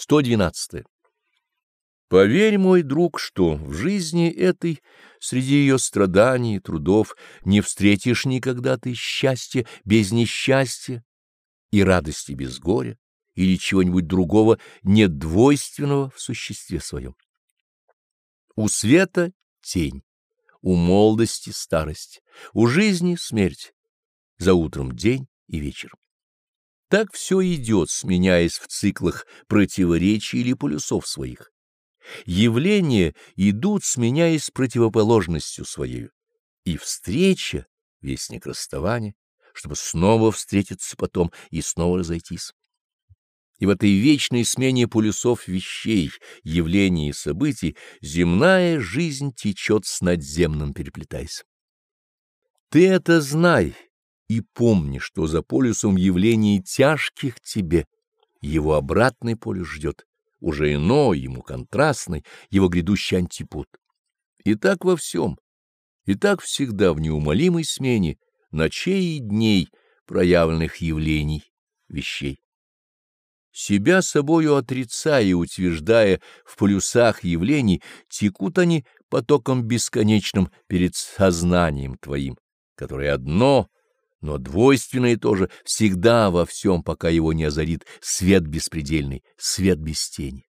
112. Поверь, мой друг, что в жизни этой, среди ее страданий и трудов, не встретишь никогда ты счастья без несчастья и радости без горя или чего-нибудь другого недвойственного в существе своем. У света — тень, у молодости — старость, у жизни — смерть, за утром день и вечер. Так все идет, сменяясь в циклах противоречий или полюсов своих. Явления идут, сменяясь противоположностью своей, и встреча — вестник расставания, чтобы снова встретиться потом и снова разойтись. И в этой вечной смене полюсов вещей, явлений и событий земная жизнь течет с надземным переплетаясь. Ты это знай и помни, что за полюсом явлений тяжких тебе его обратный полюс ждет, уже иной, ему контрастный, его грядущий антипод. И так во всем, и так всегда в неумолимой смене ночей и дней проявленных явлений, вещей. Себя собою отрицая и утверждая в полюсах явлений, текут они потоком бесконечным перед сознанием твоим, которое одно — но двойственное тоже всегда во всем, пока его не озарит свет беспредельный, свет без тени.